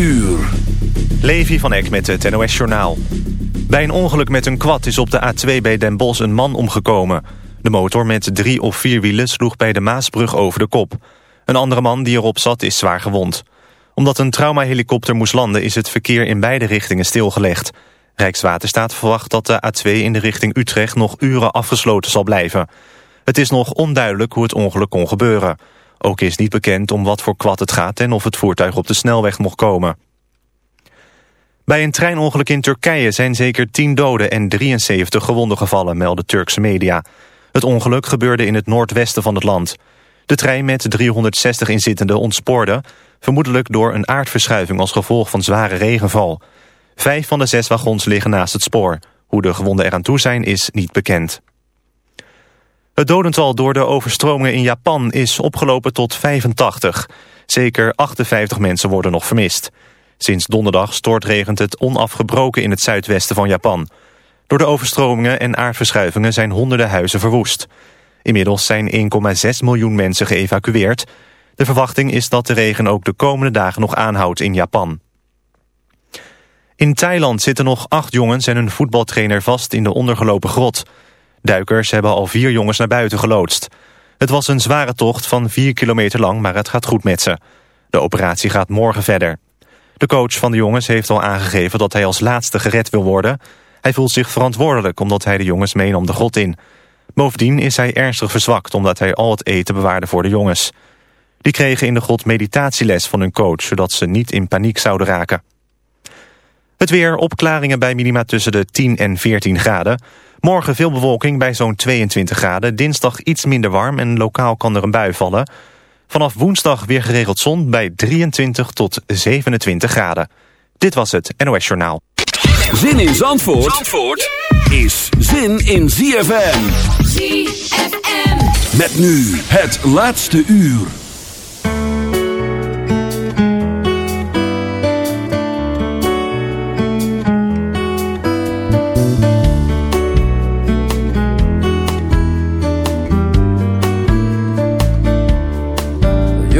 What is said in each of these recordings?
uur. Levi van Eck met het NOS Journaal. Bij een ongeluk met een kwad is op de A2 bij Den Bosch een man omgekomen. De motor met drie of vier wielen sloeg bij de Maasbrug over de kop. Een andere man die erop zat is zwaar gewond. Omdat een traumahelikopter moest landen is het verkeer in beide richtingen stilgelegd. Rijkswaterstaat verwacht dat de A2 in de richting Utrecht nog uren afgesloten zal blijven. Het is nog onduidelijk hoe het ongeluk kon gebeuren. Ook is niet bekend om wat voor kwad het gaat en of het voertuig op de snelweg mocht komen. Bij een treinongeluk in Turkije zijn zeker 10 doden en 73 gewonden gevallen, melden Turkse media. Het ongeluk gebeurde in het noordwesten van het land. De trein met 360 inzittenden ontspoorde, vermoedelijk door een aardverschuiving als gevolg van zware regenval. Vijf van de zes wagons liggen naast het spoor. Hoe de gewonden eraan toe zijn is niet bekend. Het dodental door de overstromingen in Japan is opgelopen tot 85. Zeker 58 mensen worden nog vermist. Sinds donderdag stortregent het onafgebroken in het zuidwesten van Japan. Door de overstromingen en aardverschuivingen zijn honderden huizen verwoest. Inmiddels zijn 1,6 miljoen mensen geëvacueerd. De verwachting is dat de regen ook de komende dagen nog aanhoudt in Japan. In Thailand zitten nog acht jongens en een voetbaltrainer vast in de ondergelopen grot. Duikers hebben al vier jongens naar buiten geloodst. Het was een zware tocht van vier kilometer lang, maar het gaat goed met ze. De operatie gaat morgen verder. De coach van de jongens heeft al aangegeven dat hij als laatste gered wil worden. Hij voelt zich verantwoordelijk omdat hij de jongens meenam de grot in. Bovendien is hij ernstig verzwakt omdat hij al het eten bewaarde voor de jongens. Die kregen in de grot meditatieles van hun coach... zodat ze niet in paniek zouden raken. Het weer, opklaringen bij minima tussen de 10 en 14 graden. Morgen veel bewolking bij zo'n 22 graden. Dinsdag iets minder warm en lokaal kan er een bui vallen. Vanaf woensdag weer geregeld zon bij 23 tot 27 graden. Dit was het NOS Journaal. Zin in Zandvoort, Zandvoort is zin in ZFM. ZFM. Met nu het laatste uur.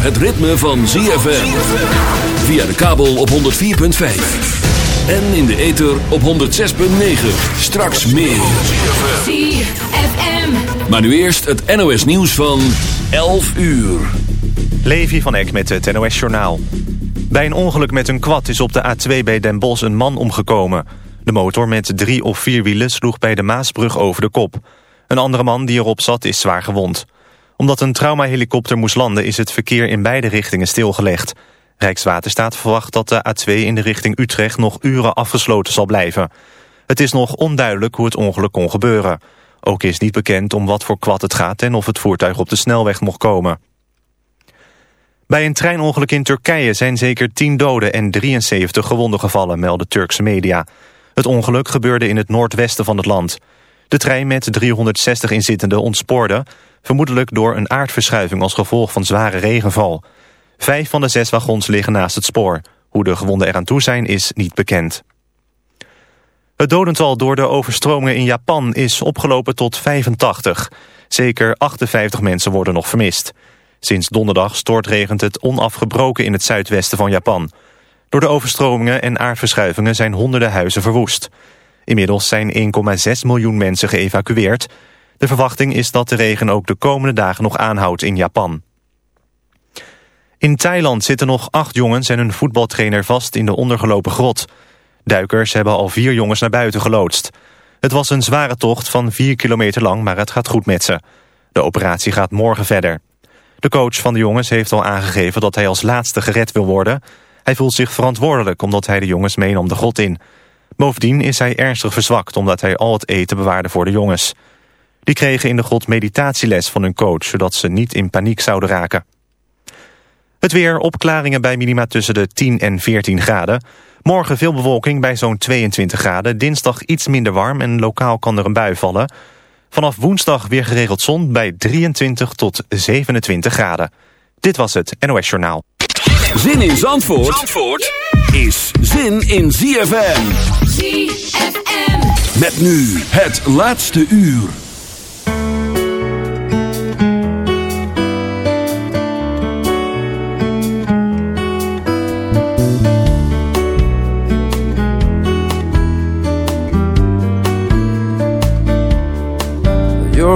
het ritme van ZFM. Via de kabel op 104.5. En in de ether op 106.9. Straks meer. ZFM. Maar nu eerst het NOS nieuws van 11 uur. Levi van Eck met het NOS Journaal. Bij een ongeluk met een kwad is op de A2 bij Den Bosch een man omgekomen. De motor met drie of vier wielen sloeg bij de Maasbrug over de kop. Een andere man die erop zat is zwaar gewond. Omdat een traumahelikopter moest landen is het verkeer in beide richtingen stilgelegd. Rijkswaterstaat verwacht dat de A2 in de richting Utrecht nog uren afgesloten zal blijven. Het is nog onduidelijk hoe het ongeluk kon gebeuren. Ook is niet bekend om wat voor kwad het gaat en of het voertuig op de snelweg mocht komen. Bij een treinongeluk in Turkije zijn zeker 10 doden en 73 gewonden gevallen, melden Turkse media. Het ongeluk gebeurde in het noordwesten van het land. De trein met 360 inzittenden ontspoorde, vermoedelijk door een aardverschuiving als gevolg van zware regenval. Vijf van de zes wagons liggen naast het spoor. Hoe de gewonden eraan toe zijn is niet bekend. Het dodental door de overstromingen in Japan is opgelopen tot 85. Zeker 58 mensen worden nog vermist. Sinds donderdag stortregent het onafgebroken in het zuidwesten van Japan. Door de overstromingen en aardverschuivingen zijn honderden huizen verwoest. Inmiddels zijn 1,6 miljoen mensen geëvacueerd. De verwachting is dat de regen ook de komende dagen nog aanhoudt in Japan. In Thailand zitten nog acht jongens en een voetbaltrainer vast in de ondergelopen grot. Duikers hebben al vier jongens naar buiten geloodst. Het was een zware tocht van vier kilometer lang, maar het gaat goed met ze. De operatie gaat morgen verder. De coach van de jongens heeft al aangegeven dat hij als laatste gered wil worden. Hij voelt zich verantwoordelijk omdat hij de jongens meenam de grot in. Bovendien is hij ernstig verzwakt omdat hij al het eten bewaarde voor de jongens. Die kregen in de grot meditatieles van hun coach... zodat ze niet in paniek zouden raken. Het weer, opklaringen bij minima tussen de 10 en 14 graden. Morgen veel bewolking bij zo'n 22 graden. Dinsdag iets minder warm en lokaal kan er een bui vallen. Vanaf woensdag weer geregeld zon bij 23 tot 27 graden. Dit was het NOS Journaal. Zin in Zandvoort, Zandvoort is zin in ZFM. ZFM. Met nu het laatste uur.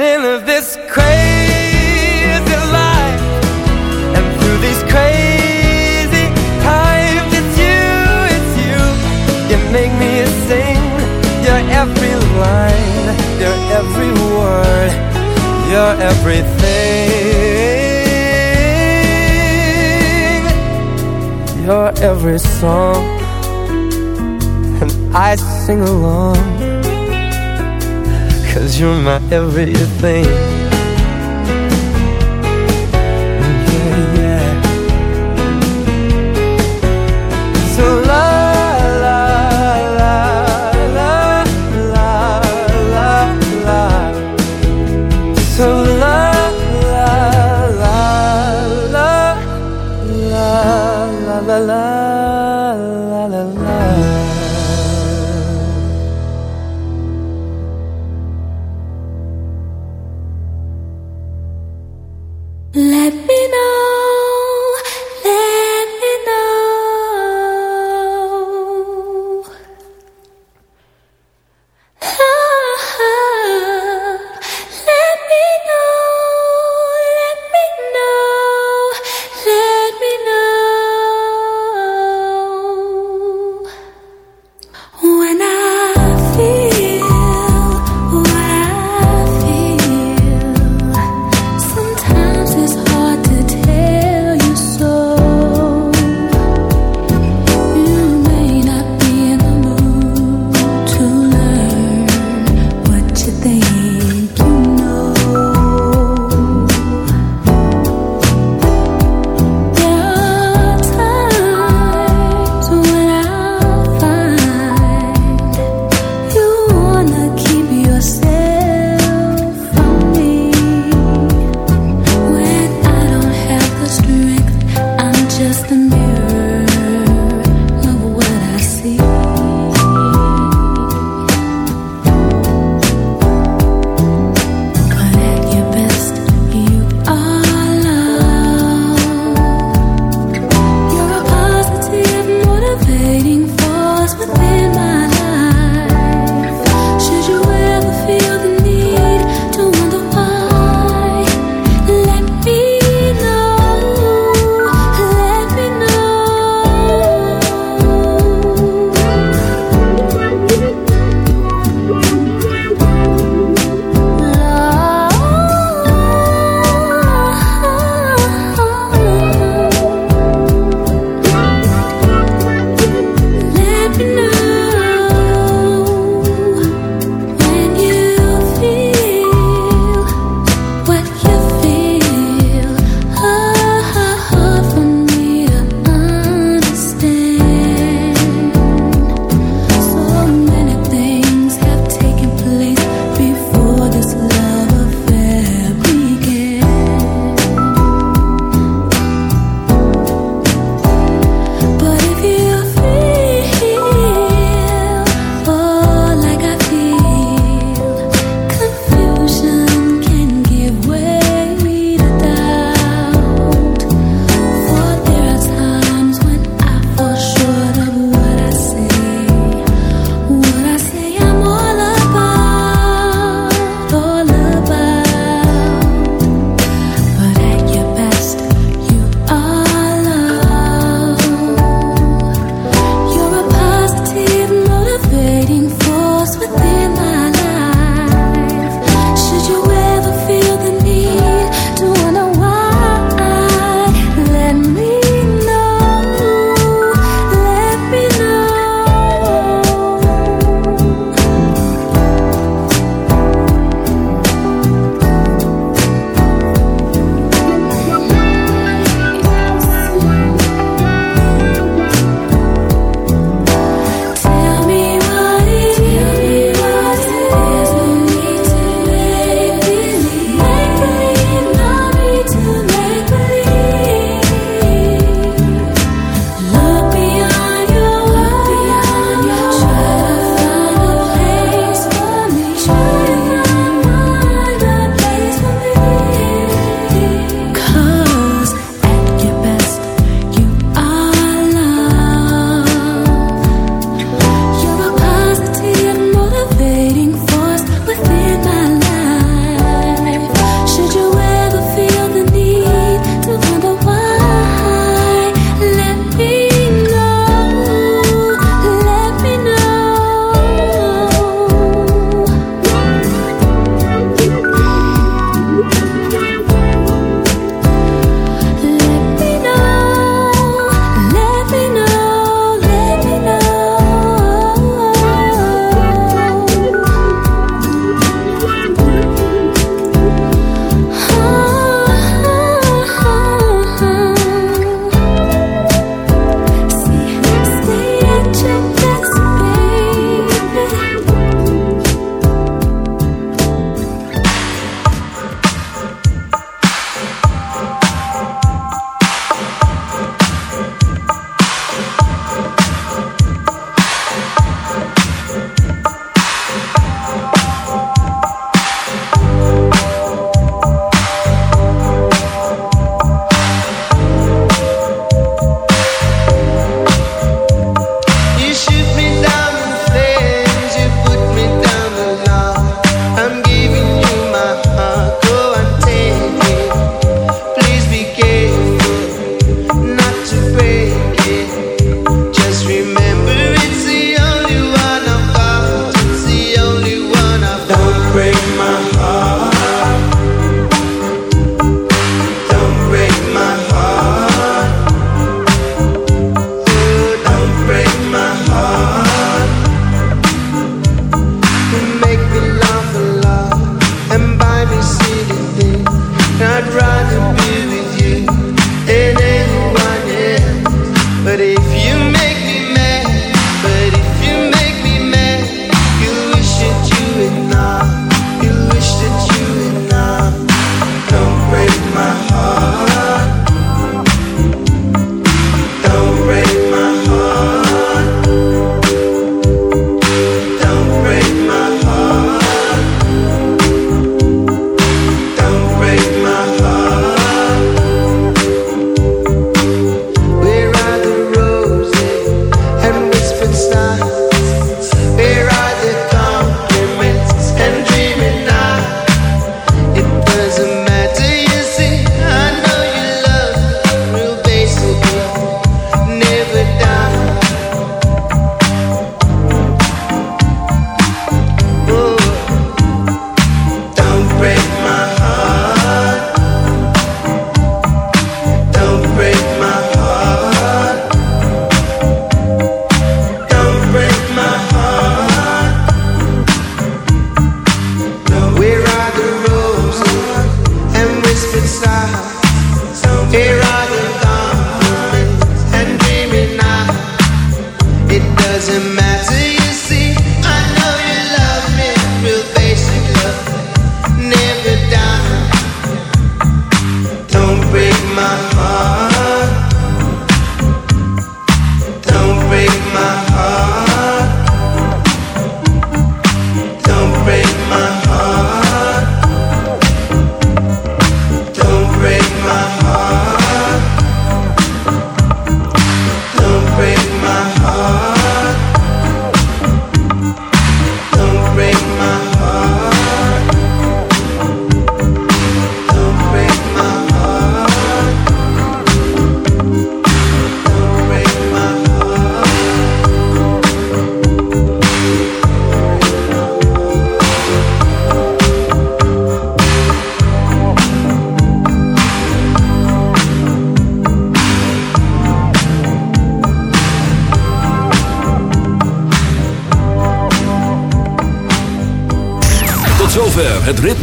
beginning of this crazy life. And through these crazy times it's you it's you. You make me sing your every line your every word your everything. Your every song. And I sing along. Cause you're my everything.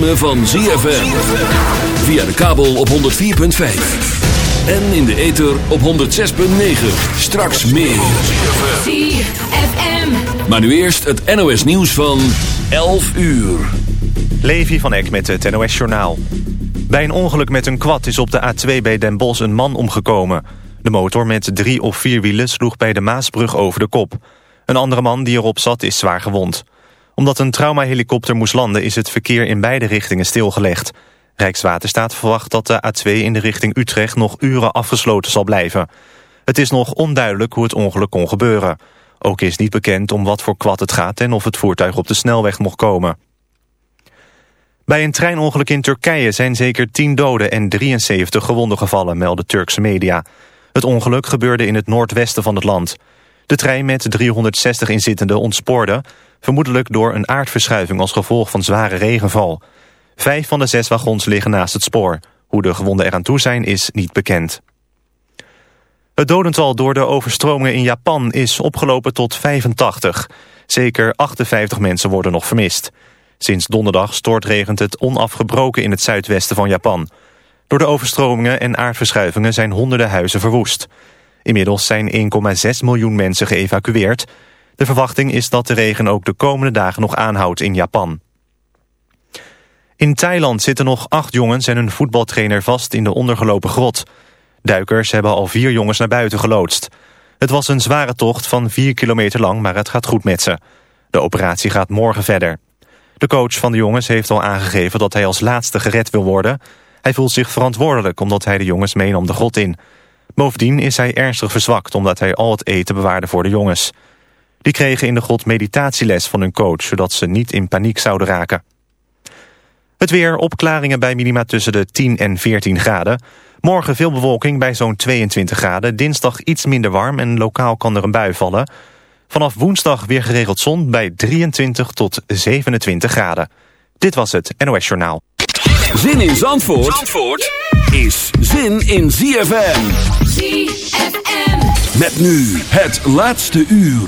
Ritme van ZFM. Via de kabel op 104.5. En in de ether op 106.9. Straks meer. ZFM. Maar nu eerst het NOS nieuws van 11 uur. Levi van Eck met het NOS Journaal. Bij een ongeluk met een quad is op de A2 bij Den Bosch een man omgekomen. De motor met drie of vier wielen sloeg bij de Maasbrug over de kop. Een andere man die erop zat is zwaar gewond. Omdat een traumahelikopter moest landen is het verkeer in beide richtingen stilgelegd. Rijkswaterstaat verwacht dat de A2 in de richting Utrecht nog uren afgesloten zal blijven. Het is nog onduidelijk hoe het ongeluk kon gebeuren. Ook is niet bekend om wat voor kwad het gaat en of het voertuig op de snelweg mocht komen. Bij een treinongeluk in Turkije zijn zeker 10 doden en 73 gewonden gevallen, melden Turkse media. Het ongeluk gebeurde in het noordwesten van het land. De trein met 360 inzittenden ontspoorde, vermoedelijk door een aardverschuiving als gevolg van zware regenval. Vijf van de zes wagons liggen naast het spoor. Hoe de gewonden eraan toe zijn is niet bekend. Het dodental door de overstromingen in Japan is opgelopen tot 85. Zeker 58 mensen worden nog vermist. Sinds donderdag stortregent het onafgebroken in het zuidwesten van Japan. Door de overstromingen en aardverschuivingen zijn honderden huizen verwoest. Inmiddels zijn 1,6 miljoen mensen geëvacueerd. De verwachting is dat de regen ook de komende dagen nog aanhoudt in Japan. In Thailand zitten nog acht jongens en een voetbaltrainer vast in de ondergelopen grot. Duikers hebben al vier jongens naar buiten geloodst. Het was een zware tocht van vier kilometer lang, maar het gaat goed met ze. De operatie gaat morgen verder. De coach van de jongens heeft al aangegeven dat hij als laatste gered wil worden. Hij voelt zich verantwoordelijk omdat hij de jongens meenam de grot in. Bovendien is hij ernstig verzwakt omdat hij al het eten bewaarde voor de jongens. Die kregen in de grot meditatieles van hun coach... zodat ze niet in paniek zouden raken. Het weer, opklaringen bij minima tussen de 10 en 14 graden. Morgen veel bewolking bij zo'n 22 graden. Dinsdag iets minder warm en lokaal kan er een bui vallen. Vanaf woensdag weer geregeld zon bij 23 tot 27 graden. Dit was het NOS Journaal. Zin in Zandvoort, Zandvoort is zin in ZFM. ZFM. Met nu het laatste uur.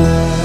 love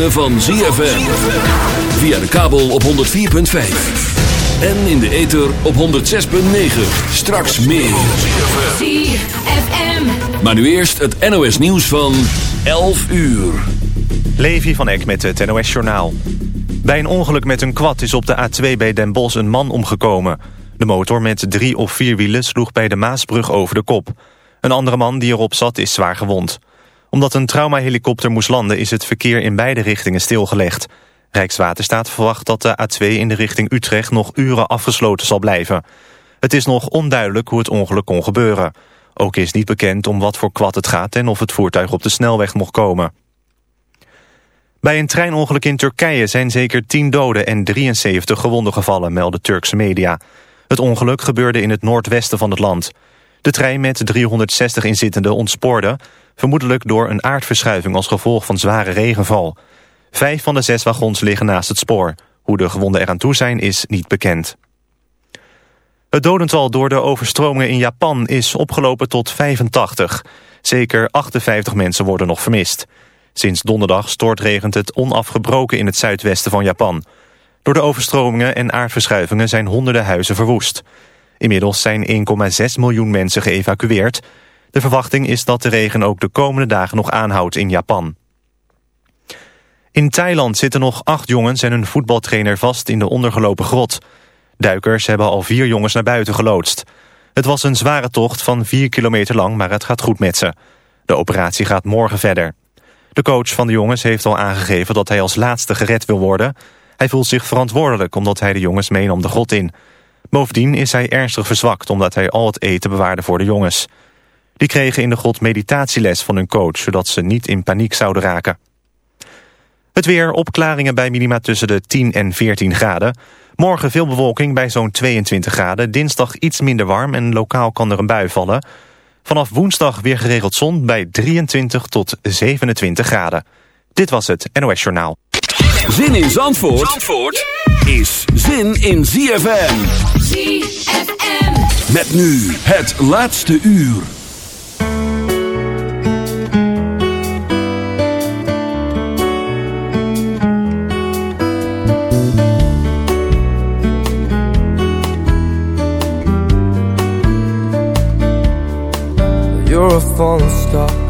ritme van ZFM. Via de kabel op 104.5. En in de ether op 106.9. Straks meer. ZFM. Maar nu eerst het NOS nieuws van 11 uur. Levi van Eck met het NOS Journaal. Bij een ongeluk met een kwad is op de A2 bij Den Bosch een man omgekomen. De motor met drie of vier wielen sloeg bij de Maasbrug over de kop. Een andere man die erop zat is zwaar gewond omdat een traumahelikopter moest landen is het verkeer in beide richtingen stilgelegd. Rijkswaterstaat verwacht dat de A2 in de richting Utrecht nog uren afgesloten zal blijven. Het is nog onduidelijk hoe het ongeluk kon gebeuren. Ook is niet bekend om wat voor kwad het gaat en of het voertuig op de snelweg mocht komen. Bij een treinongeluk in Turkije zijn zeker 10 doden en 73 gewonden gevallen, melden Turkse media. Het ongeluk gebeurde in het noordwesten van het land. De trein met 360 inzittenden ontspoorde vermoedelijk door een aardverschuiving als gevolg van zware regenval. Vijf van de zes wagons liggen naast het spoor. Hoe de gewonden eraan toe zijn is niet bekend. Het dodental door de overstromingen in Japan is opgelopen tot 85. Zeker 58 mensen worden nog vermist. Sinds donderdag stortregent het onafgebroken in het zuidwesten van Japan. Door de overstromingen en aardverschuivingen zijn honderden huizen verwoest. Inmiddels zijn 1,6 miljoen mensen geëvacueerd... De verwachting is dat de regen ook de komende dagen nog aanhoudt in Japan. In Thailand zitten nog acht jongens en een voetbaltrainer vast in de ondergelopen grot. Duikers hebben al vier jongens naar buiten geloodst. Het was een zware tocht van vier kilometer lang, maar het gaat goed met ze. De operatie gaat morgen verder. De coach van de jongens heeft al aangegeven dat hij als laatste gered wil worden. Hij voelt zich verantwoordelijk omdat hij de jongens meenam de grot in. Bovendien is hij ernstig verzwakt omdat hij al het eten bewaarde voor de jongens. Die kregen in de grot meditatieles van hun coach... zodat ze niet in paniek zouden raken. Het weer, opklaringen bij minima tussen de 10 en 14 graden. Morgen veel bewolking bij zo'n 22 graden. Dinsdag iets minder warm en lokaal kan er een bui vallen. Vanaf woensdag weer geregeld zon bij 23 tot 27 graden. Dit was het NOS Journaal. Zin in Zandvoort, Zandvoort is zin in ZFM. ZFM. Met nu het laatste uur. You're a falling star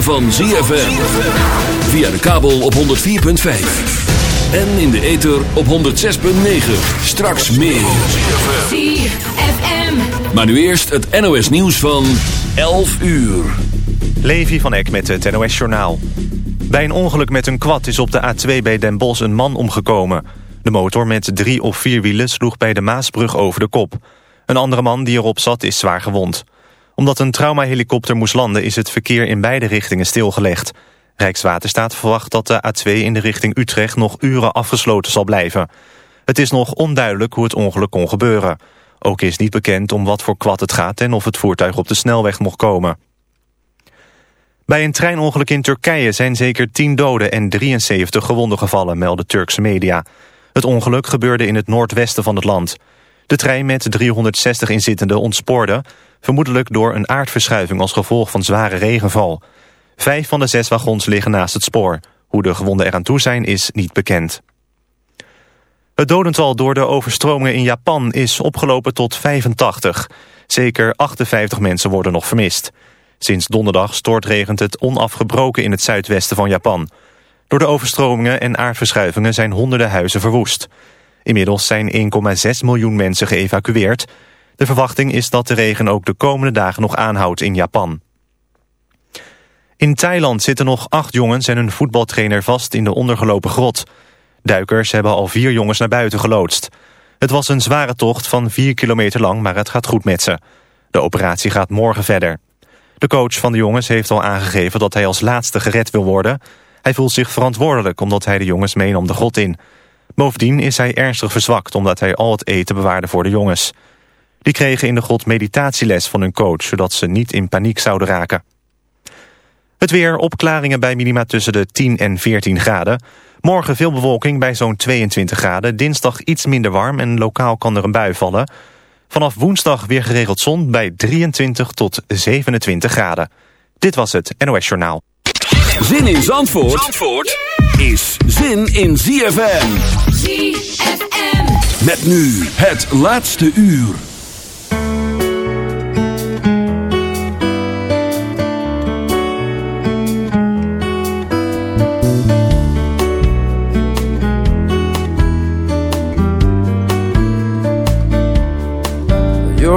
ritme van ZFM. Via de kabel op 104.5. En in de ether op 106.9. Straks meer. ZFM. Maar nu eerst het NOS nieuws van 11 uur. Levi van Eck met het NOS Journaal. Bij een ongeluk met een kwad is op de A2 bij Den Bosch een man omgekomen. De motor met drie of vier wielen sloeg bij de Maasbrug over de kop. Een andere man die erop zat is zwaar gewond omdat een traumahelikopter moest landen is het verkeer in beide richtingen stilgelegd. Rijkswaterstaat verwacht dat de A2 in de richting Utrecht nog uren afgesloten zal blijven. Het is nog onduidelijk hoe het ongeluk kon gebeuren. Ook is niet bekend om wat voor kwad het gaat en of het voertuig op de snelweg mocht komen. Bij een treinongeluk in Turkije zijn zeker 10 doden en 73 gewonden gevallen, melden Turkse media. Het ongeluk gebeurde in het noordwesten van het land. De trein met 360 inzittenden ontspoorde vermoedelijk door een aardverschuiving als gevolg van zware regenval. Vijf van de zes wagons liggen naast het spoor. Hoe de gewonden eraan toe zijn is niet bekend. Het dodental door de overstromingen in Japan is opgelopen tot 85. Zeker 58 mensen worden nog vermist. Sinds donderdag stortregent het onafgebroken in het zuidwesten van Japan. Door de overstromingen en aardverschuivingen zijn honderden huizen verwoest. Inmiddels zijn 1,6 miljoen mensen geëvacueerd... De verwachting is dat de regen ook de komende dagen nog aanhoudt in Japan. In Thailand zitten nog acht jongens en een voetbaltrainer vast in de ondergelopen grot. Duikers hebben al vier jongens naar buiten geloodst. Het was een zware tocht van vier kilometer lang, maar het gaat goed met ze. De operatie gaat morgen verder. De coach van de jongens heeft al aangegeven dat hij als laatste gered wil worden. Hij voelt zich verantwoordelijk omdat hij de jongens meenam de grot in. Bovendien is hij ernstig verzwakt omdat hij al het eten bewaarde voor de jongens. Die kregen in de grot meditatieles van hun coach... zodat ze niet in paniek zouden raken. Het weer, opklaringen bij minima tussen de 10 en 14 graden. Morgen veel bewolking bij zo'n 22 graden. Dinsdag iets minder warm en lokaal kan er een bui vallen. Vanaf woensdag weer geregeld zon bij 23 tot 27 graden. Dit was het NOS Journaal. Zin in Zandvoort, Zandvoort is zin in ZFM. ZFM. Met nu het laatste uur.